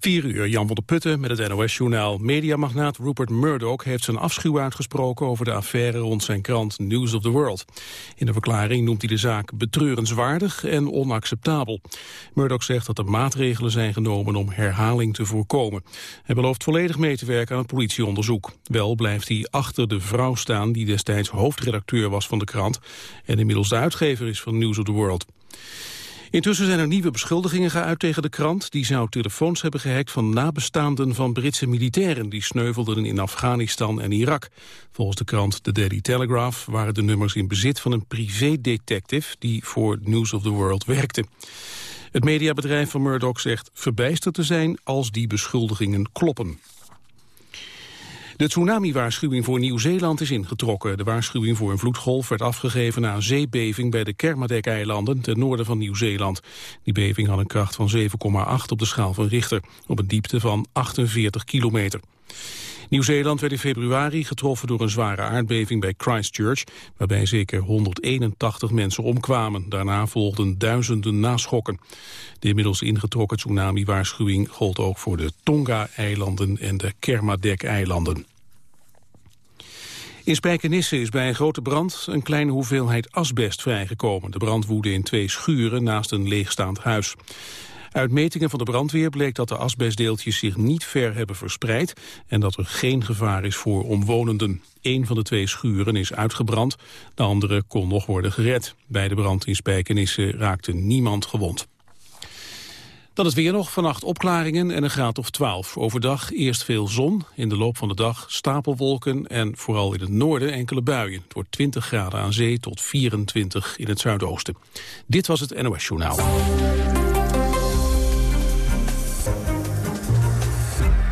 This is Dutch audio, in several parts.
4 uur, Jan van der Putten met het NOS-journaal. Mediamagnaat Rupert Murdoch heeft zijn afschuw uitgesproken... over de affaire rond zijn krant News of the World. In de verklaring noemt hij de zaak betreurenswaardig en onacceptabel. Murdoch zegt dat er maatregelen zijn genomen om herhaling te voorkomen. Hij belooft volledig mee te werken aan het politieonderzoek. Wel blijft hij achter de vrouw staan die destijds hoofdredacteur was van de krant... en inmiddels de uitgever is van News of the World. Intussen zijn er nieuwe beschuldigingen geuit tegen de krant. Die zou telefoons hebben gehackt van nabestaanden van Britse militairen... die sneuvelden in Afghanistan en Irak. Volgens de krant The Daily Telegraph waren de nummers in bezit van een privédetective... die voor News of the World werkte. Het mediabedrijf van Murdoch zegt verbijsterd te zijn als die beschuldigingen kloppen. De tsunami-waarschuwing voor Nieuw-Zeeland is ingetrokken. De waarschuwing voor een vloedgolf werd afgegeven na een zeebeving bij de Kermadec-eilanden ten noorden van Nieuw-Zeeland. Die beving had een kracht van 7,8 op de schaal van Richter, op een diepte van 48 kilometer. Nieuw-Zeeland werd in februari getroffen door een zware aardbeving bij Christchurch, waarbij zeker 181 mensen omkwamen. Daarna volgden duizenden naschokken. De inmiddels ingetrokken tsunami-waarschuwing gold ook voor de Tonga-eilanden en de Kermadec-eilanden. In Spijkenisse is bij een grote brand een kleine hoeveelheid asbest vrijgekomen. De brand woedde in twee schuren naast een leegstaand huis. Uit metingen van de brandweer bleek dat de asbestdeeltjes zich niet ver hebben verspreid en dat er geen gevaar is voor omwonenden. Eén van de twee schuren is uitgebrand, de andere kon nog worden gered. Bij de brand in Spijkenisse raakte niemand gewond. Dan is weer nog vannacht opklaringen en een graad of 12. Overdag eerst veel zon, in de loop van de dag stapelwolken en vooral in het noorden enkele buien. Het wordt 20 graden aan zee tot 24 in het zuidoosten. Dit was het NOS Journaal.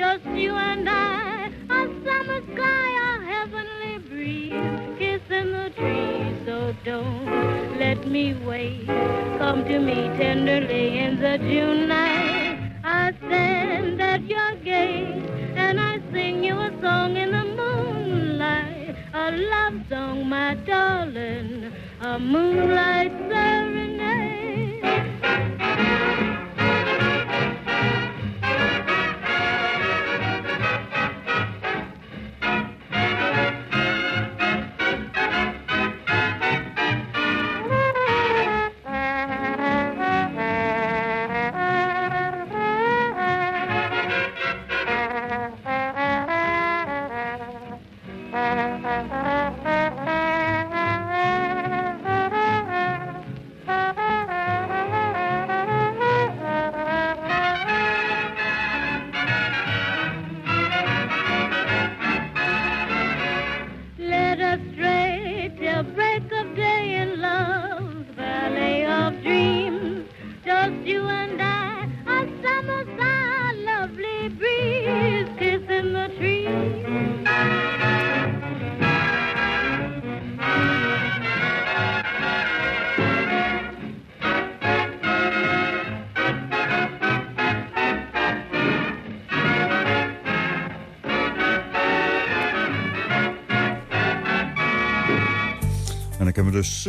just you and I. A summer sky, a heavenly breeze, kissing the trees. So don't let me wait. Come to me tenderly in the June night. I stand at your gate and I sing you a song in the moonlight, a love song, my darling, a moonlight song.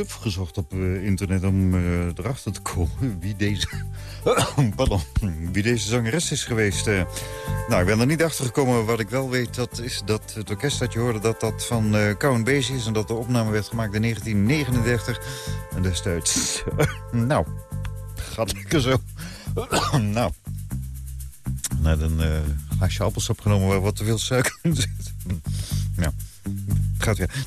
Gezocht op uh, internet om uh, erachter te komen wie deze, pardon, wie deze zangeres is geweest. Uh, nou, ik ben er niet achter gekomen. Wat ik wel weet, dat is dat het orkest dat je hoorde... dat dat van uh, Count Basie is en dat de opname werd gemaakt in 1939. En destijds, nou, gaat lekker zo. nou, net een glaasje appelsap genomen waar wat te veel suiker in zit.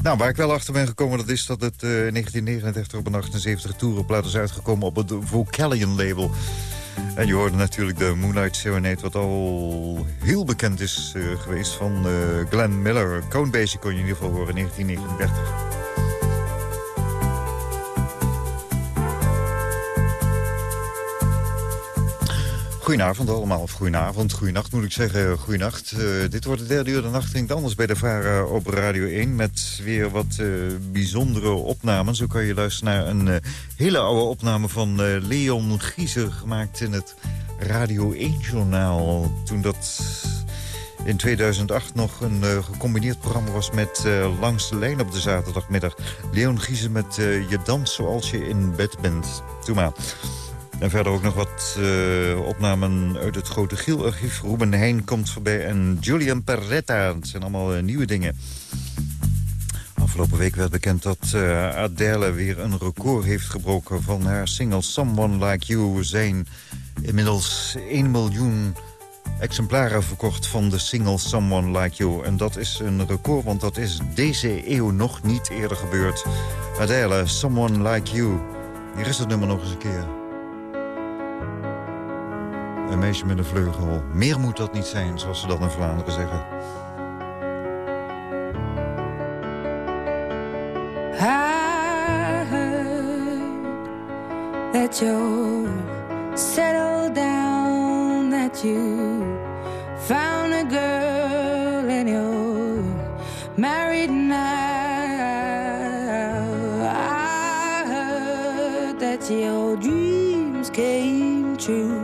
Nou, waar ik wel achter ben gekomen, dat is dat het uh, 1939 op een 78 toerenplaat is uitgekomen op het Vocalion label. En je hoorde natuurlijk de Moonlight Serenade, wat al heel bekend is uh, geweest van uh, Glenn Miller. Cone Basie kon je in ieder geval horen in 1939. Goedenavond allemaal, of goedenavond, goedenacht moet ik zeggen, goedenacht. Uh, dit wordt de derde uur, de nacht klinkt anders bij de VARA op Radio 1... met weer wat bijzondere opnamen. Zo kan je luisteren naar een hele oude opname van Leon Giezer... gemaakt in het Radio 1-journaal. Toen dat in 2008 nog een gecombineerd programma was met Langs de Lijn op de zaterdagmiddag. Leon Giezer met Je dans zoals je in bed bent. Doe maar. En verder ook nog wat uh, opnamen uit het Grote Gielarchief. Ruben Heijn komt voorbij en Julian Perretta. Het zijn allemaal uh, nieuwe dingen. Afgelopen week werd bekend dat uh, Adele weer een record heeft gebroken... van haar single Someone Like You. zijn inmiddels 1 miljoen exemplaren verkocht van de single Someone Like You. En dat is een record, want dat is deze eeuw nog niet eerder gebeurd. Adele, Someone Like You. Hier is het nummer nog eens een keer. Een meisje met een vleugel. Meer moet dat niet zijn, zoals ze dat in Vlaanderen zeggen. I heard that you're settled down, that you found a girl and you're married now. I heard that your dreams came true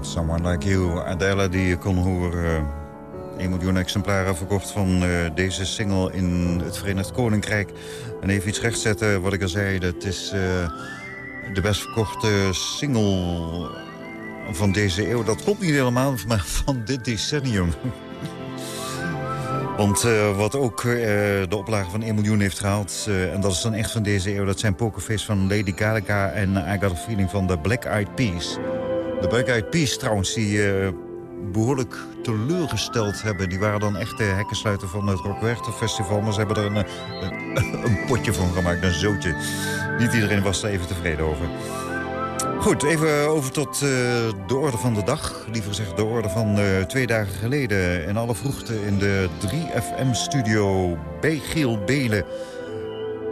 Someone Like You, Adele, die je kon horen. 1 miljoen exemplaren verkocht van uh, deze single in het Verenigd Koninkrijk. En even iets rechtzetten wat ik al zei. Dat is uh, de best verkochte single van deze eeuw. Dat klopt niet helemaal, maar van dit decennium. Want uh, wat ook uh, de oplage van 1 miljoen heeft gehaald... Uh, en dat is dan echt van deze eeuw... dat zijn Pokerface van Lady Gaga en I Got a Feeling van de Black Eyed Peas. De Black Eyed Peas trouwens, die behoorlijk teleurgesteld hebben. Die waren dan echt de hekkensluiter van het Rockwerchter Festival... maar ze hebben er een, een, een potje van gemaakt, een zootje. Niet iedereen was er even tevreden over. Goed, even over tot uh, de orde van de dag. Liever gezegd de orde van uh, twee dagen geleden. In alle vroegte in de 3FM-studio bij Giel Belen.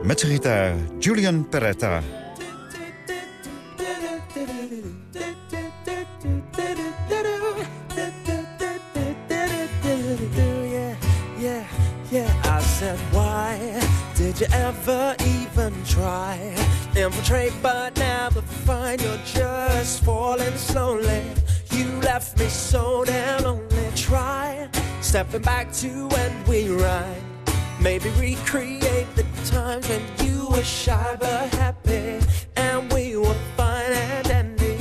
Met zijn gitaar Julian Peretta. Did you ever even try infiltrate but never find. You're just falling slowly. You left me so damn lonely. Try stepping back to when we ride. Maybe recreate the times when you were shy but happy and we were fine and dandy.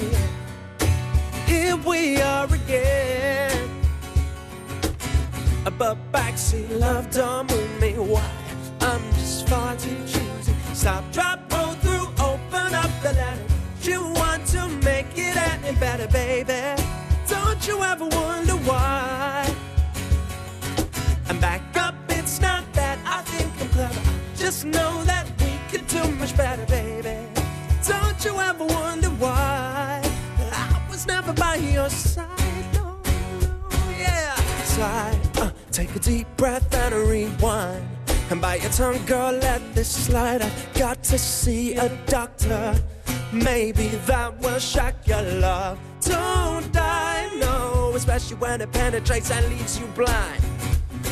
Here we are again. But backseat love don't move me. Why? I'm just far too choosy. Stop drop open up the ladder you want to make it any better baby. Don't you ever wonder why? I'm back up it's not that I think I'm clever. Just know that we could do much better baby. Don't you ever wonder why? I was never by your side. No, no, yeah. Side uh, take a deep breath and rewind and bite your tongue girl let this slide. I've got to see a doctor. Maybe that will shock your love. Don't die no especially when it penetrates and leaves you blind.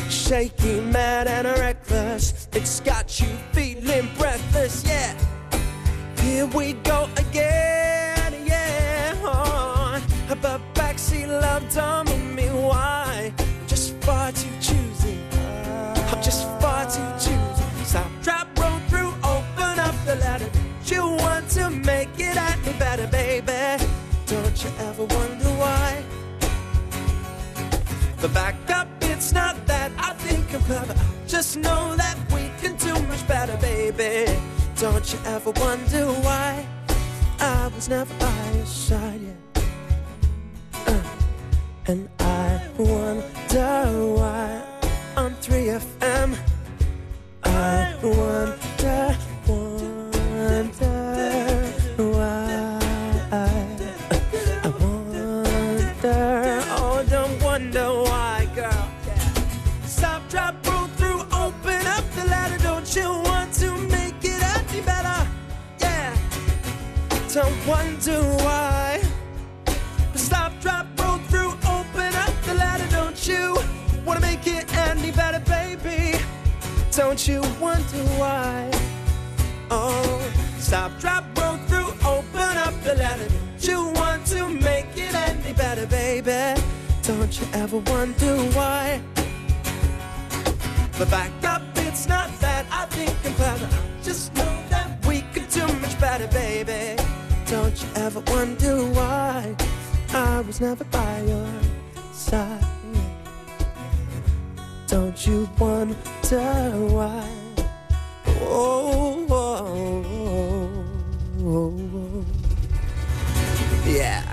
Shaky mad and reckless. It's got you feeling breathless yeah. Here we go again yeah. But backseat love dumb baby. Don't you ever wonder why? But back up it's not that I think I'm clever. Just know that we can do much better baby. Don't you ever wonder why? I was never by your side uh, and I wonder why. On 3FM I wonder wonder why. Stop drop roll through open up the ladder don't you wanna make it any better baby? Don't you wonder why? Oh stop drop roll through open up the ladder you want to make it any better baby? Don't you ever wonder why? But back up it's not that I think I'm clever. Just know Don't you ever wonder why I was never by your side? Don't you wonder why? Oh, oh, oh, oh. oh. yeah.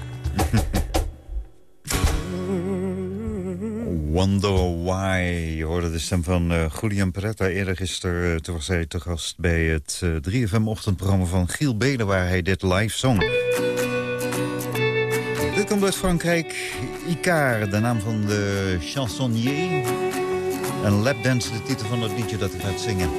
Wonder Why. Je hoorde de stem van uh, Julian Peretta. Eerder gisteren uh, toen was hij te gast bij het uh, 3FM-ochtendprogramma van Giel Belen... waar hij dit live zong. Dit komt uit Frankrijk. Icar, de naam van de chansonnier. En Lapdance, de titel van het liedje dat hij gaat zingen.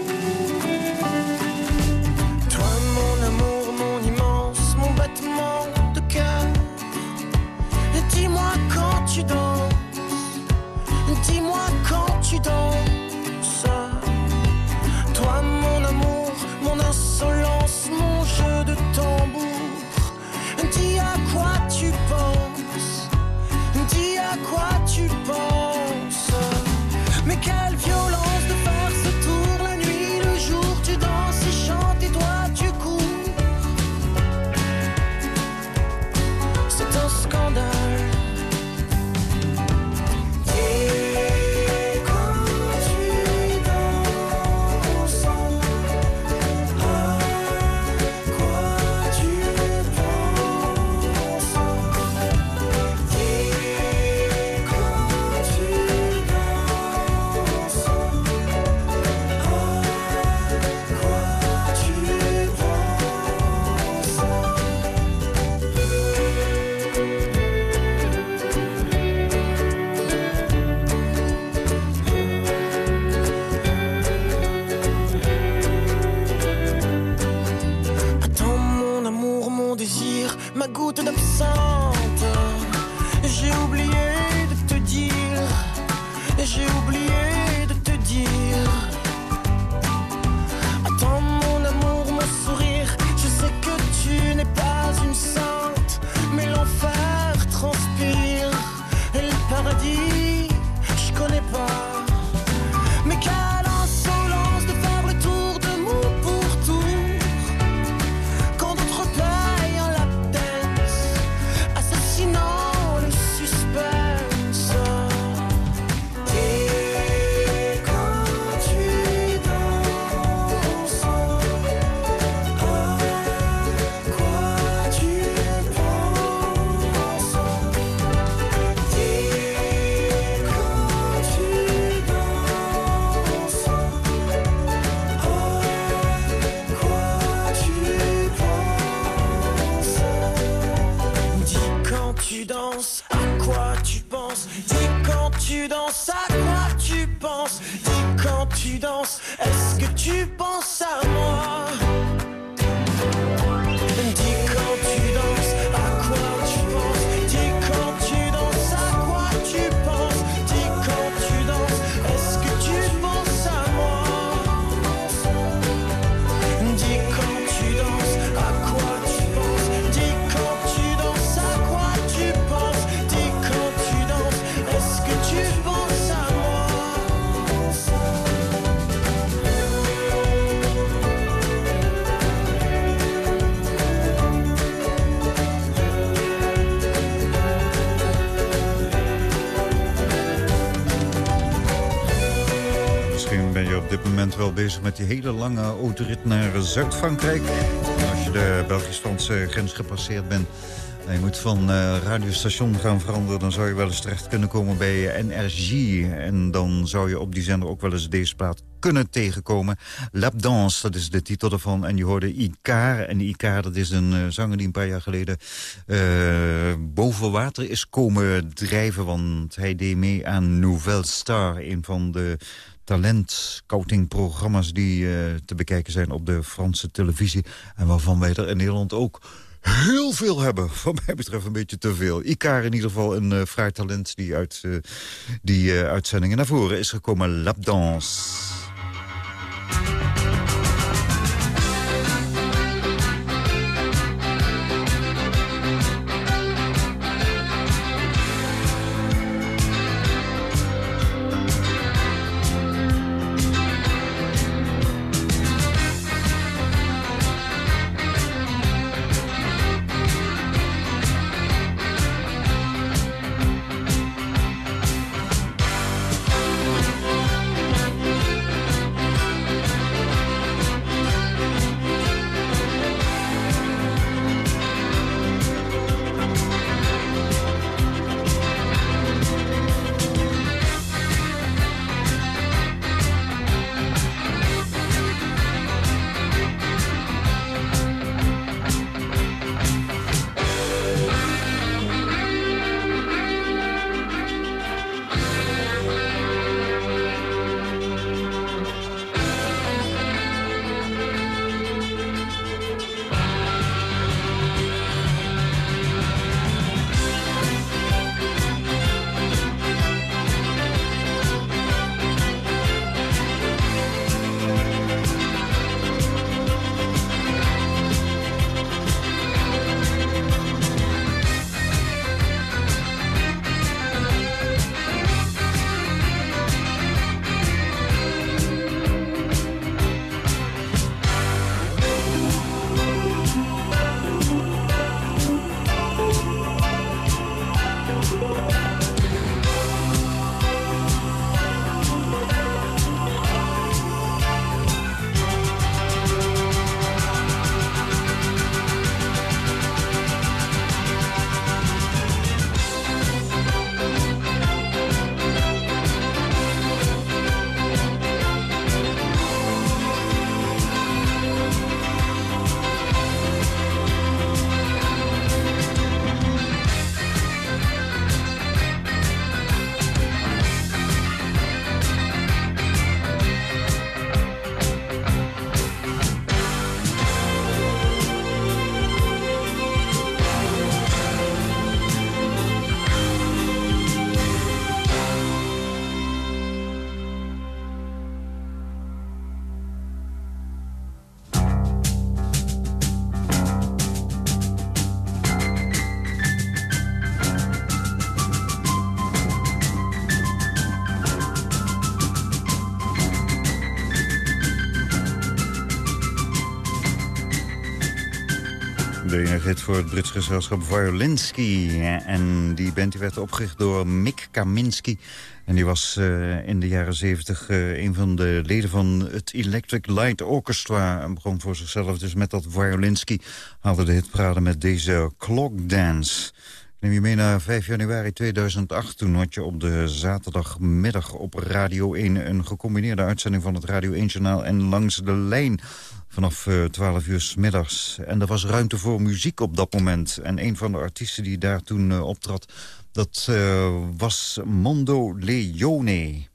Met die hele lange autorit naar Zuid-Frankrijk. Als je de Belgisch-Franse grens gepasseerd bent... en je moet van eh, radiostation gaan veranderen... dan zou je wel eens terecht kunnen komen bij NRG. En dan zou je op die zender ook wel eens deze plaat kunnen tegenkomen. Lap Dance, dat is de titel ervan. En je hoorde Icar. En Icar, dat is een eh, zanger die een paar jaar geleden... eh, boven water is komen drijven. Want hij deed mee aan Nouvelle Star. Een van de talentscoutingprogramma's die eh, te bekijken zijn op de Franse televisie. En waarvan wij er in Nederland ook heel veel hebben. Wat mij betreft een beetje te veel. Icar in ieder geval een uh, fraai talent die uit uh, die uitzendingen naar voren is gekomen. Lapdance. Hit voor het Brits gezelschap Violinski. En die band werd opgericht door Mick Kaminski. En die was uh, in de jaren zeventig uh, een van de leden van het Electric Light Orchestra. En begon voor zichzelf dus met dat Violinski. Haalde de hit praten met deze Clock Dance. Neem je mee naar 5 januari 2008. Toen had je op de zaterdagmiddag op Radio 1... een gecombineerde uitzending van het Radio 1-journaal en Langs de Lijn vanaf uh, 12 uur s middags. En er was ruimte voor muziek op dat moment. En een van de artiesten die daar toen uh, optrad... dat uh, was Mondo Leone.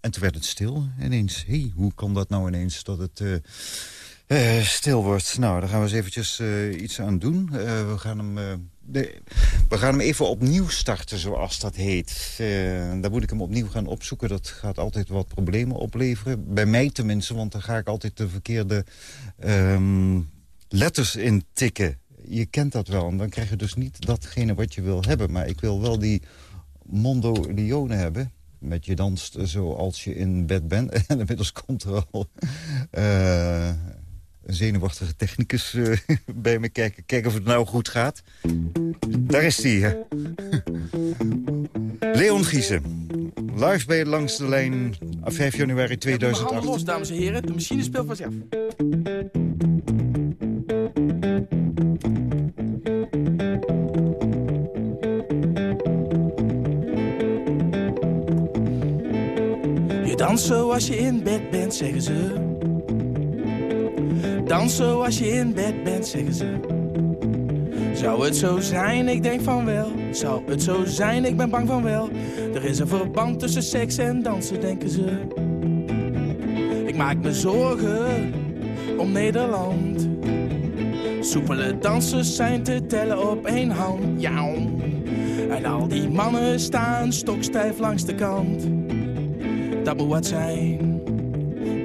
En toen werd het stil ineens. Hey, hoe kan dat nou ineens dat het... Stil wordt. Nou, daar gaan we eens eventjes iets aan doen. We, gaan hem, de, we gaan hem even opnieuw starten, zoals dat heet. dan moet ik hem opnieuw gaan opzoeken. Dat gaat altijd wat problemen opleveren. Bij mij tenminste, want dan ga ik altijd de verkeerde um, letters intikken. Je kent dat wel. En dan krijg je dus niet datgene wat je wil hebben. Maar ik wil wel die Mondo Lione hebben met je danst zoals je in bed bent. En inmiddels komt er al uh, een zenuwachtige technicus uh, bij me kijken. Kijken of het nou goed gaat. Daar is hij, hè. Leon Giesen. Live bij Langs de Lijn, 5 januari 2008. Ja, los, dames en heren. De machine speelt vanzelf. Je danst zoals je in bed bent, zeggen ze. Dans zoals je in bed bent, zeggen ze. Zou het zo zijn? Ik denk van wel. Zou het zo zijn? Ik ben bang van wel. Er is een verband tussen seks en dansen, denken ze. Ik maak me zorgen om Nederland. Soepele dansers zijn te tellen op één hand. Ja. En al die mannen staan stokstijf langs de kant. Dat moet wat zijn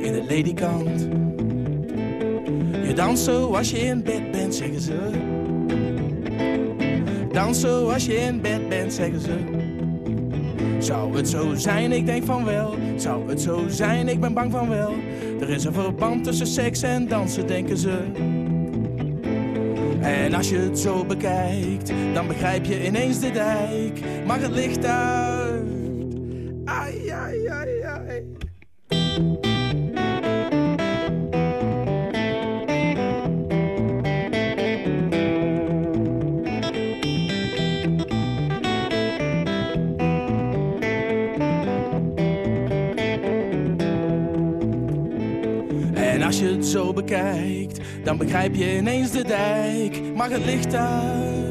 in de ledikant. Je danst zoals je in bed bent, zeggen ze. Dans zoals je in bed bent, zeggen ze. Zou het zo zijn? Ik denk van wel. Zou het zo zijn? Ik ben bang van wel. Er is een verband tussen seks en dansen, denken ze. En als je het zo bekijkt, dan begrijp je ineens de dijk. Maar het licht uit. Dan begrijp je ineens de dijk. Maar het licht uit.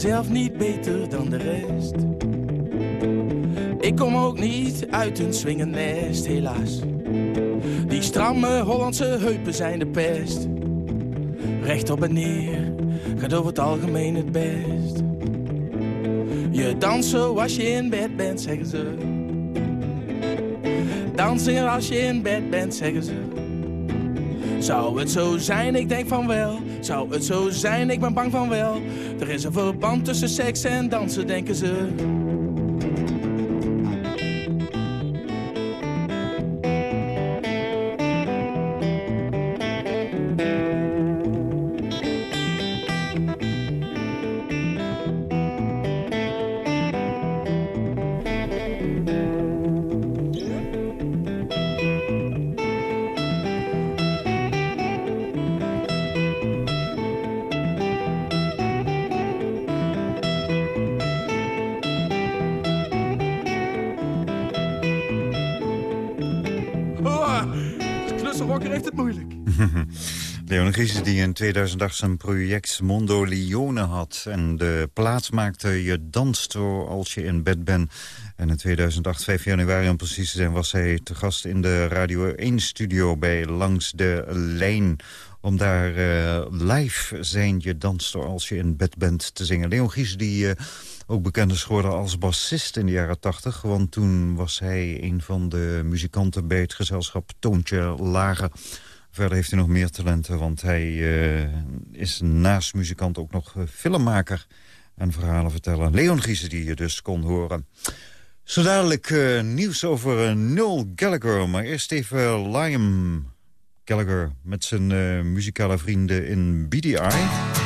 Zelf niet beter dan de rest. Ik kom ook niet uit een swingend nest, helaas. Die stramme Hollandse heupen zijn de pest. Recht op en neer, gaat over het algemeen het best. Je danst zoals je in bed bent, zeggen ze. Dansen als je in bed bent, zeggen ze. Zou het zo zijn? Ik denk van wel. Zou het zo zijn? Ik ben bang van wel. Er is een verband tussen seks en dansen, denken ze. 2008 zijn project Mondo Lione had... en de plaats maakte Je danst als je in bed bent. En in 2008, 5 januari om precies te zijn... was hij te gast in de Radio 1-studio bij Langs de Lijn om daar uh, live zijn je danst als je in bed bent te zingen. Leon Gies die uh, ook bekend is geworden als bassist in de jaren tachtig. Want toen was hij een van de muzikanten bij het gezelschap Toontje Lager. Verder heeft hij nog meer talenten, want hij uh, is naast muzikant ook nog filmmaker en verhalen vertellen. Leon Gies die je dus kon horen. Zo dadelijk uh, nieuws over Noel Gallagher. Maar eerst even Liam Gallagher met zijn muzikale vrienden in BDI.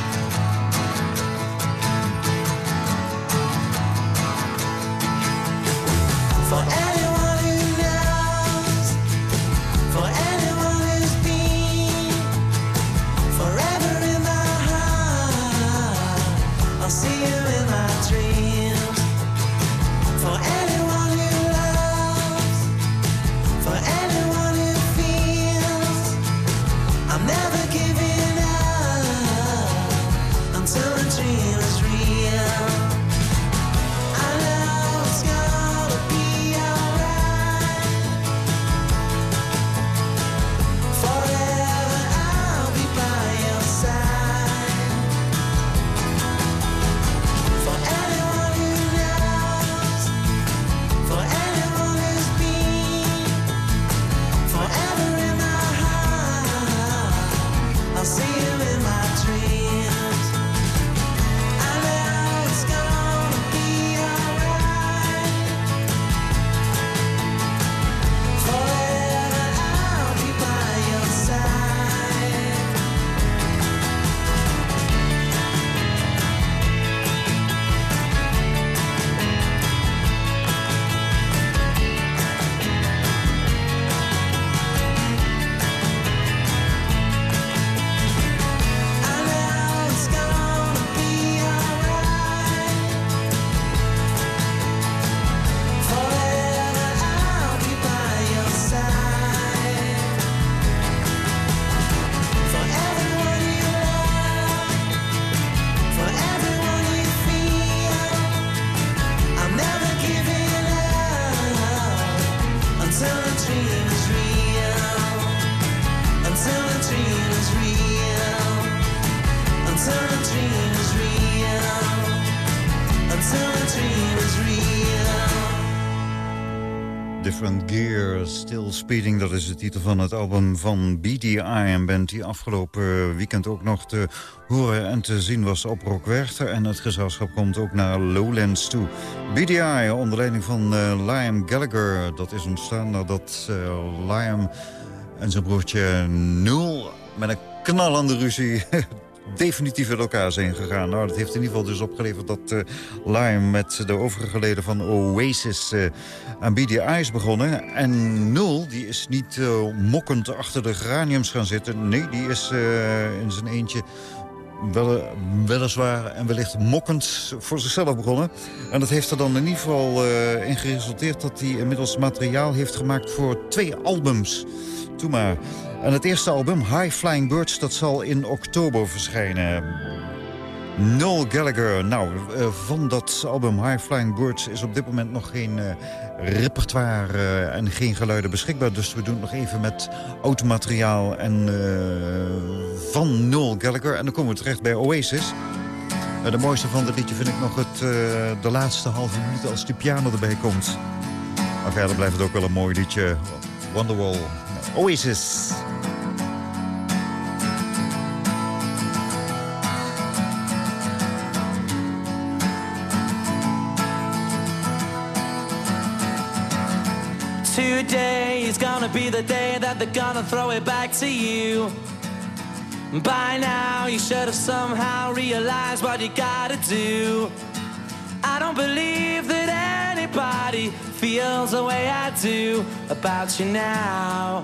Speeding, dat is de titel van het album van BDI. Een band die afgelopen weekend ook nog te horen en te zien was op Rock Werchter. En het gezelschap komt ook naar Lowlands toe. BDI, onder leiding van uh, Liam Gallagher. Dat is ontstaan nadat uh, Liam en zijn broertje Nul met een knallende ruzie definitief in elkaar zijn gegaan. Nou, dat heeft in ieder geval dus opgeleverd dat uh, Lime met de overige leden van Oasis uh, aan BDI begonnen. En Nul, die is niet uh, mokkend achter de geraniums gaan zitten. Nee, die is in zijn eentje wel, weliswaar en wellicht mokkend voor zichzelf begonnen. En dat heeft er dan in ieder geval in geresulteerd... dat hij inmiddels materiaal heeft gemaakt voor twee albums. Toen maar. En het eerste album, High Flying Birds, dat zal in oktober verschijnen. Noel Gallagher. Nou, eh, van dat album High Flying Birds is op dit moment nog geen uh, repertoire uh, en geen geluiden beschikbaar. Dus we doen het nog even met oud materiaal en, van Noel Gallagher. En dan komen we terecht bij Oasis. de mooiste van het liedje vind ik nog het, de laatste halve minuut als die piano erbij komt. Maar verder blijft het ook wel een mooi liedje. Wonderwall. Oasis. Today is gonna be the day that they're gonna throw it back to you. By now, you should have somehow realized what you gotta do. I don't believe that anybody feels the way I do about you now.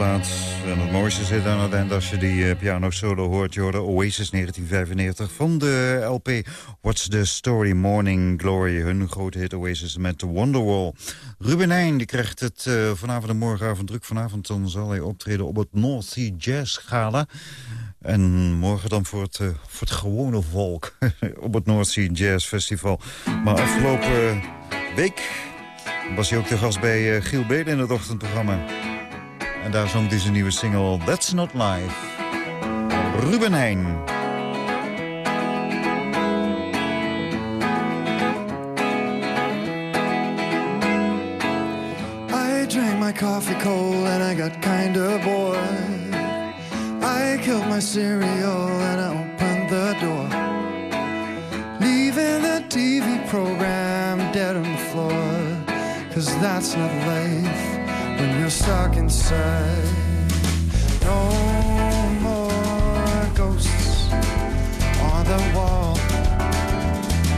Plaats. En het mooiste zit aan het eind als je die eh, piano solo hoort. Hoorde Oasis 1995 van de LP What's the Story Morning Glory. Hun grote hit Oasis met The Wonderwall. Ruben Heijn die krijgt het eh, vanavond en morgenavond druk. Vanavond dan zal hij optreden op het North Sea Jazz Gala. En morgen dan voor het, eh, voor het gewone volk op het North Sea Jazz Festival. Maar afgelopen week was hij ook de gast bij Giel Beden in het ochtendprogramma. En daar zong zijn nieuwe single That's Not Life. Ruben Heijn. I drank my coffee cold and I got kinda bored. I killed my cereal and I opened the door. Leaving the TV program dead on the floor. Cause that's not life when you're stuck inside. No more ghosts on the wall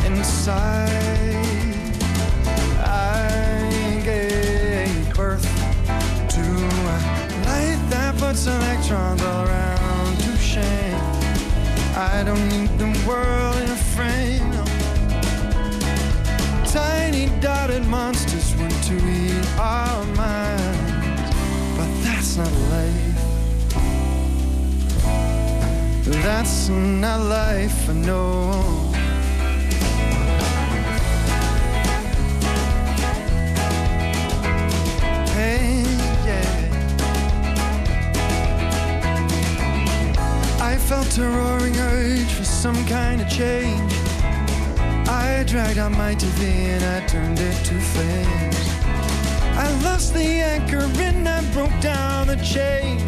inside. I gave birth to a light that puts electrons all around to shame. I don't need the world in a frame. Tiny dotted monsters want to eat our minds, not life. That's not life, I know. Hey, yeah. I felt a roaring urge for some kind of change. I dragged out my TV and I turned it to flames. I lost the anchor and I broke down the chain.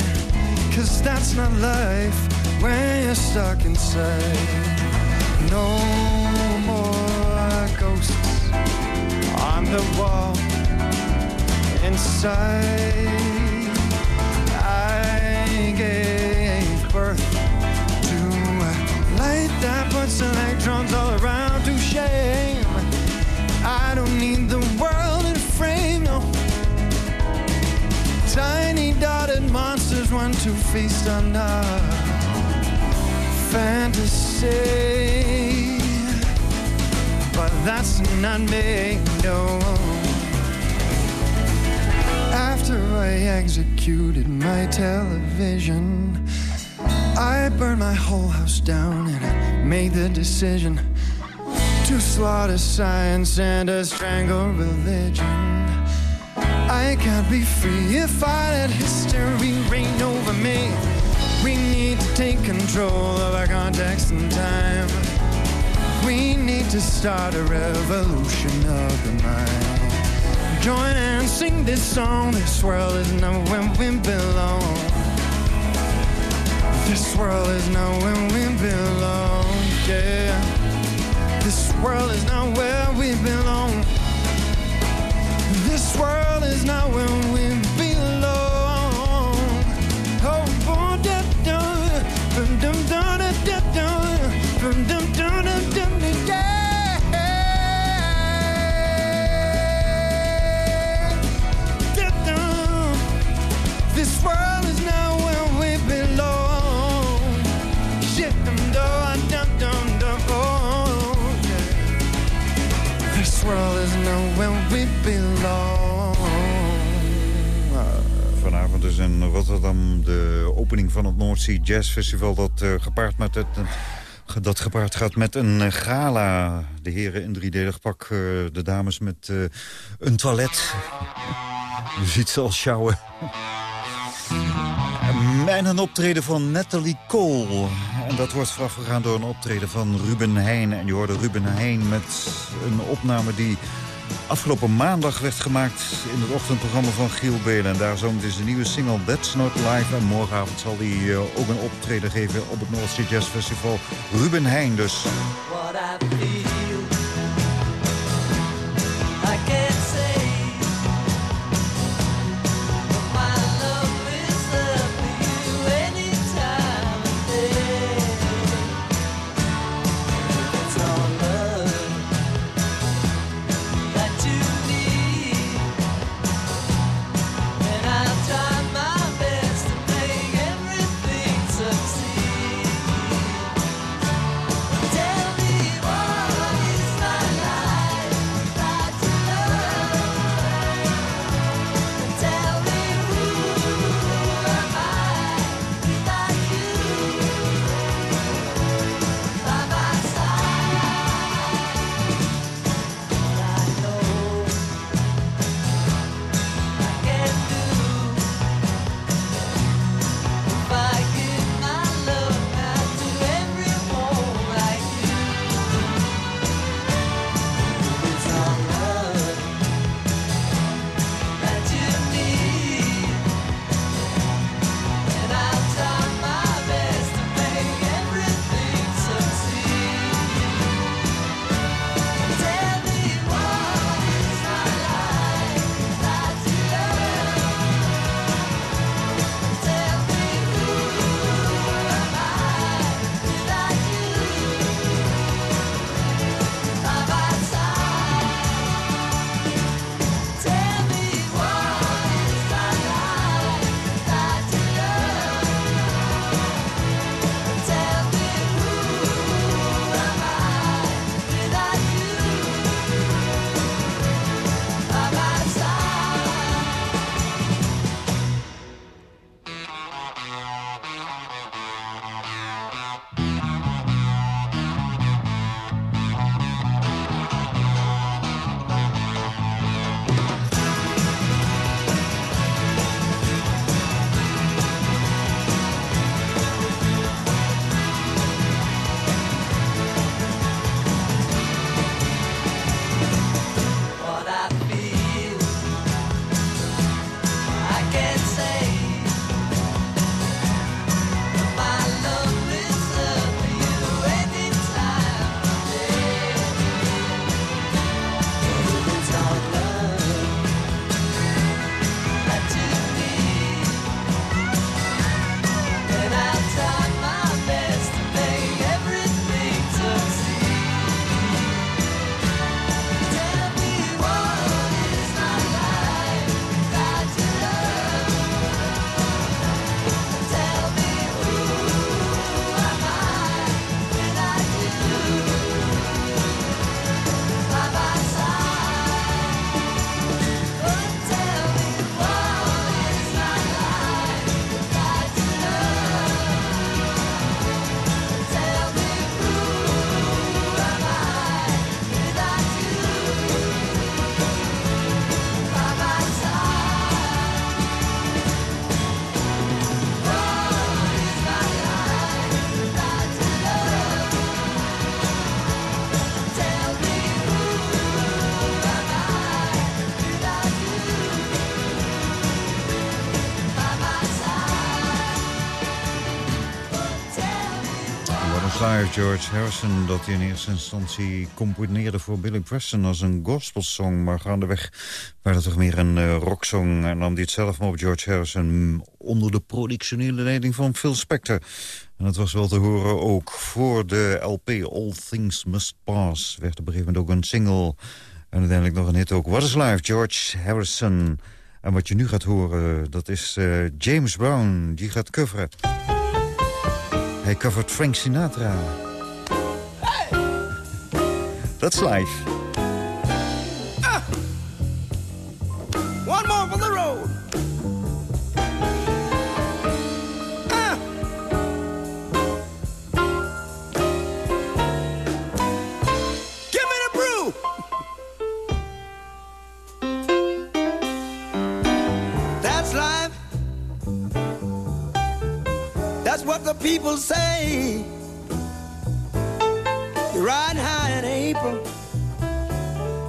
Cause that's not life when you're stuck inside. No more ghosts on the wall inside. I gave birth to a light that puts electrons all around to shame. I don't need the world Tiny dotted monsters want to feast on our fantasy. But that's not me, no. After I executed my television, I burned my whole house down and I made the decision to slaughter science and to strangle religion. I can't be free if I let history reign over me. We need to take control of our context and time. We need to start a revolution of the mind. Join and sing this song. This world is not where we belong. This world is not where we belong. Yeah. This world is not where we belong. This world is not where we Noordzee Jazz Festival... dat, eh, gepaard, met eh, dat gepaard gaat met een eh, gala. De heren in driedelig pak, de dames met een toilet. Je ziet ze al sjouwen. En een optreden van Natalie Cole. En dat wordt voorafgegaan door een optreden van Ruben Heijn. En je hoorde Ruben Heijn met een opname die afgelopen maandag werd gemaakt... in het ochtendprogramma van Giel Belen. En daar zometeen is de nieuwe single That's Not Live. En morgenavond zal hij eh, ook een optreden geven op het North Sea Jazz Festival. Ruben Heijn dus. George Harrison... dat hij in eerste instantie componeerde voor Billy Preston als een gospelsong. Maar gaandeweg werd het toch meer een uh, rocksong. En nam hij het zelf maar op George Harrison... onder de productionele leiding van Phil Spector. En dat was wel te horen ook voor de LP All Things Must Pass. Werd op een gegeven moment ook een single... En uiteindelijk nog een hit ook. What is Life, George Harrison. En wat je nu gaat horen, dat is uh, James Brown. Die gaat coveren. Hij covert Frank Sinatra. Hey! That's life. People say. You're riding high in April,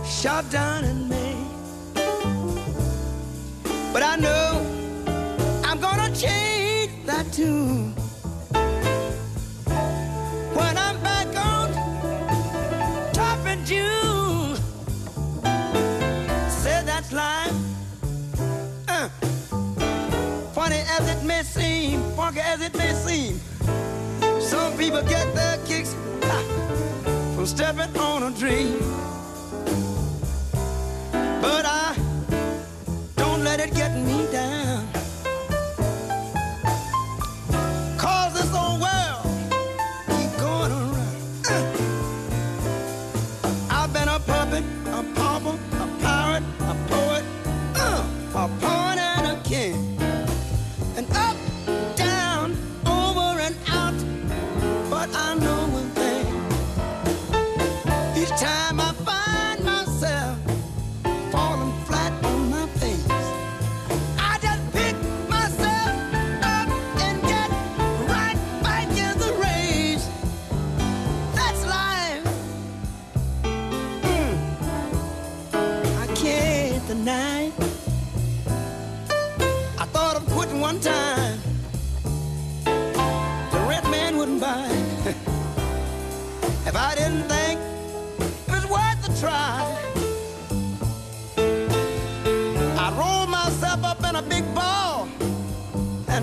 shot down in May. But I know I'm gonna change that tune. When I'm back on top in June, said that's life. Uh. Funny as it may seem, funky as it may seem, people get their kicks from stepping on a dream.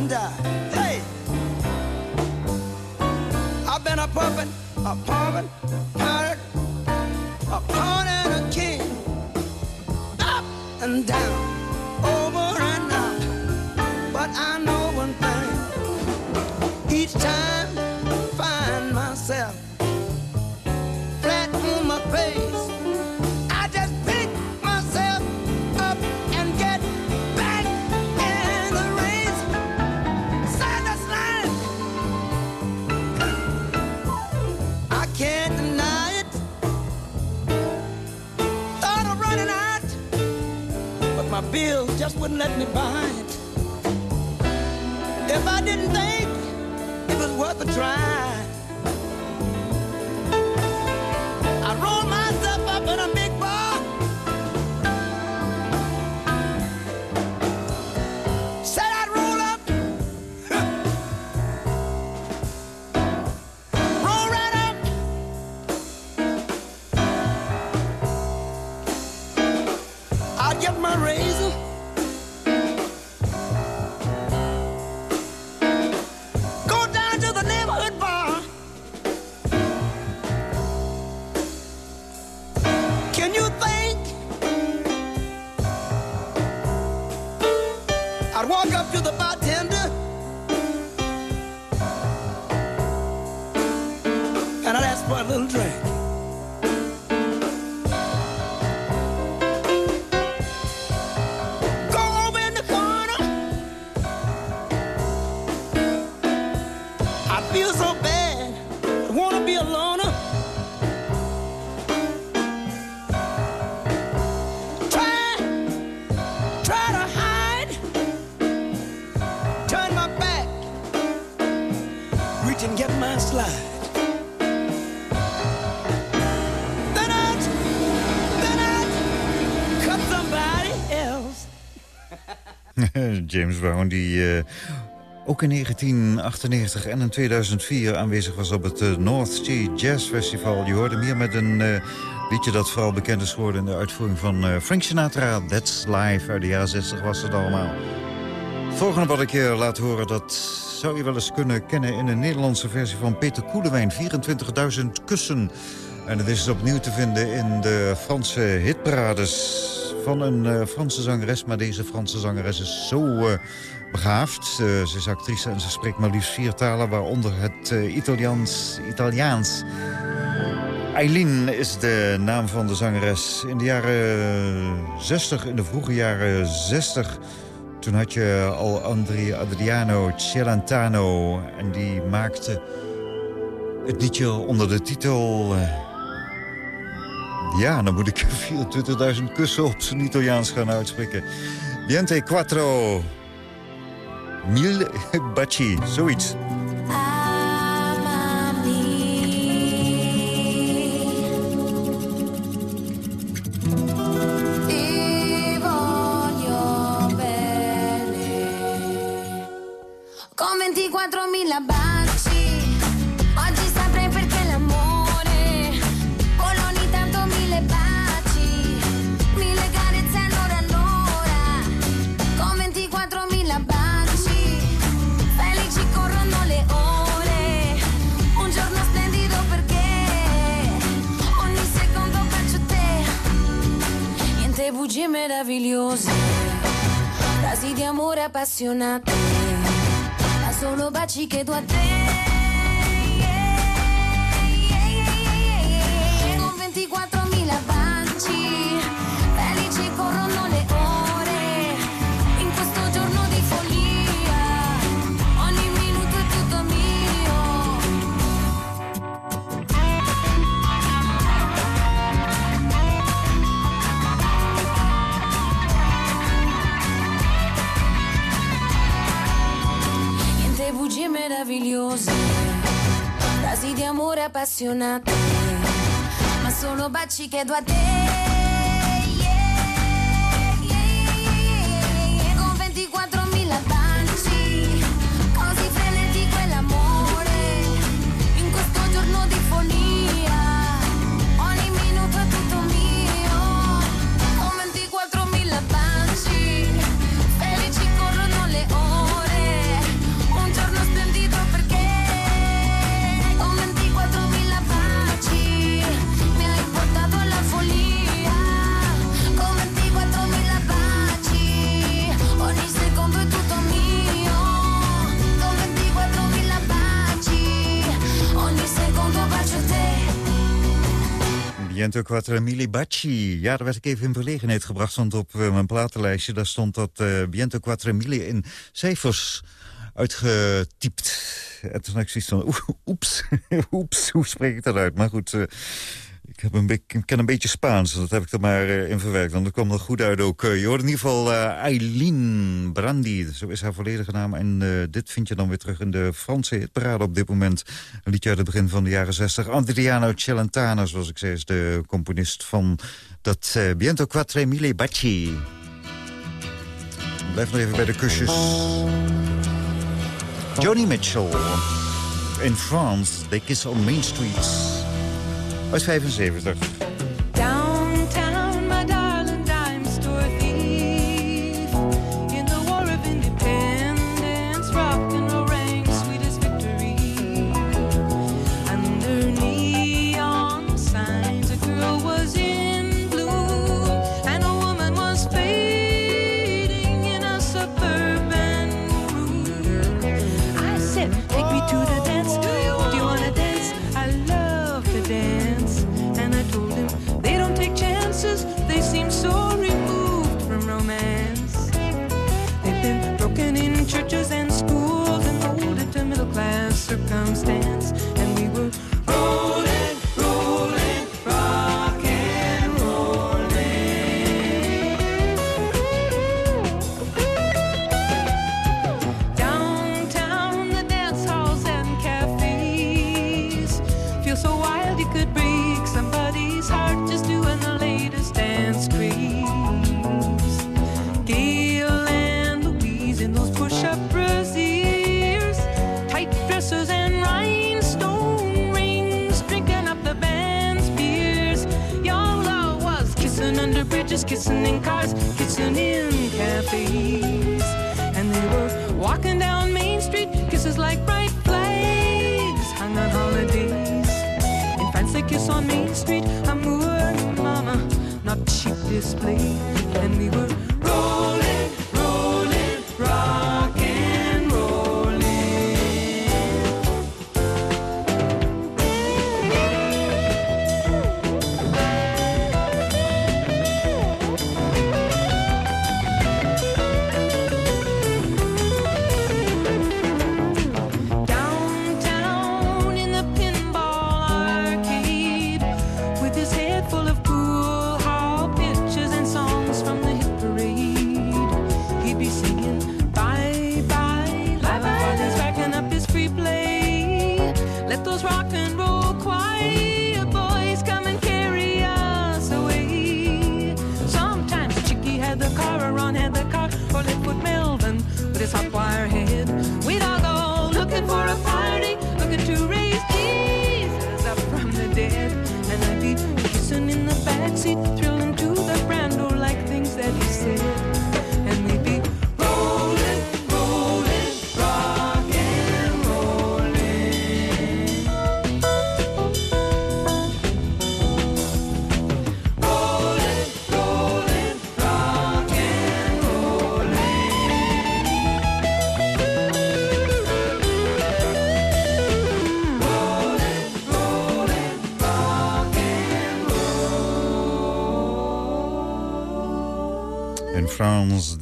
Died. Hey! I've been a puppet, a puppet, pirate, a pawn and a king. Up and down, over and out. But I know one thing. Each time I find myself flat on my face, bill just wouldn't let me buy it. If I didn't think it was worth a try, James Brown die uh, ook in 1998 en in 2004 aanwezig was op het eh, North Sea Jazz Festival. Je hoorde meer met een uh, liedje dat vooral bekend is geworden... in de uitvoering van uh, Frank Sinatra. That's Live, uit de jaren 60 was het allemaal. Het volgende wat ik je laat horen, dat zou je wel eens kunnen kennen... in een Nederlandse versie van Peter Koelewijn, 24.000 kussen. En het is opnieuw te vinden in de Franse hitparades van een Franse zangeres. Maar deze Franse zangeres is zo begaafd. ze is actrice en ze spreekt maar liefst vier talen, waaronder het Italiaans. Italiaans. Eileen is de naam van de zangeres. In de jaren 60, in de vroege jaren 60... toen had je al Andrea Adriano Celentano... en die maakte het liedje onder de titel... Ja, dan moet ik 24.000 kussen op zijn Italiaans gaan uitspreken. Niente quattro Mil Baci, zoiets. Con bugie meravigliose Frasi di amore appassionate Ma solo baci che do a te Con 24.000 meravigliose. Frasi di amore appassionate Ma solo baci che do a te Biento Quattro Baci. Ja, daar werd ik even in verlegenheid gebracht. Want op eh, mijn platenlijstje daar stond dat uh, Biento Quattro in cijfers uitgetypt. En toen had ik zoiets van, oe- oeps, oeps, hoe spreek ik dat uit? Maar goed, eh, ik, heb een ik ken een beetje Spaans, dat heb ik er maar eh, in verwerkt. Want dat kwam er goed uit ook. Eh, je hoort in ieder geval eh, Eileen Brandy, zo is haar volledige naam. En dit vind je dan weer terug in de Franse hitparade op dit moment. Een liedje uit het begin van de jaren 60. Adriano Celentano, zoals ik zei, is de componist van dat eh, Biento Quattro Mille Baci. Blijf nog even bij de kusjes. Johnny Mitchell. In France, they kiss on Main Street. Uit 75. glistening cars, kissing in cafes. And they were walking down Main Street, kisses like bright flags, hung on holidays. In France, they kiss on Main Street, amour, mama, not cheap display. And we were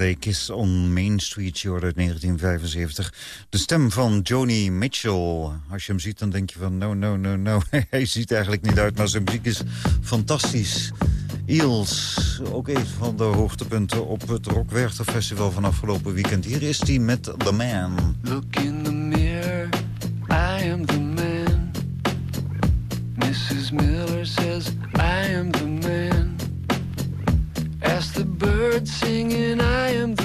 They Kiss on Main Street, Jord uit 1975. De stem van Joni Mitchell. Als je hem ziet, dan denk je van no, no, no, no. Hij ziet eigenlijk niet uit, maar zijn muziek is fantastisch. Eels, ook een van de hoogtepunten op het Rock Werchter Festival van afgelopen weekend. Hier is hij met The Man. Look in the mirror, I am the man. Mrs. Miller says, I am the man. singing I am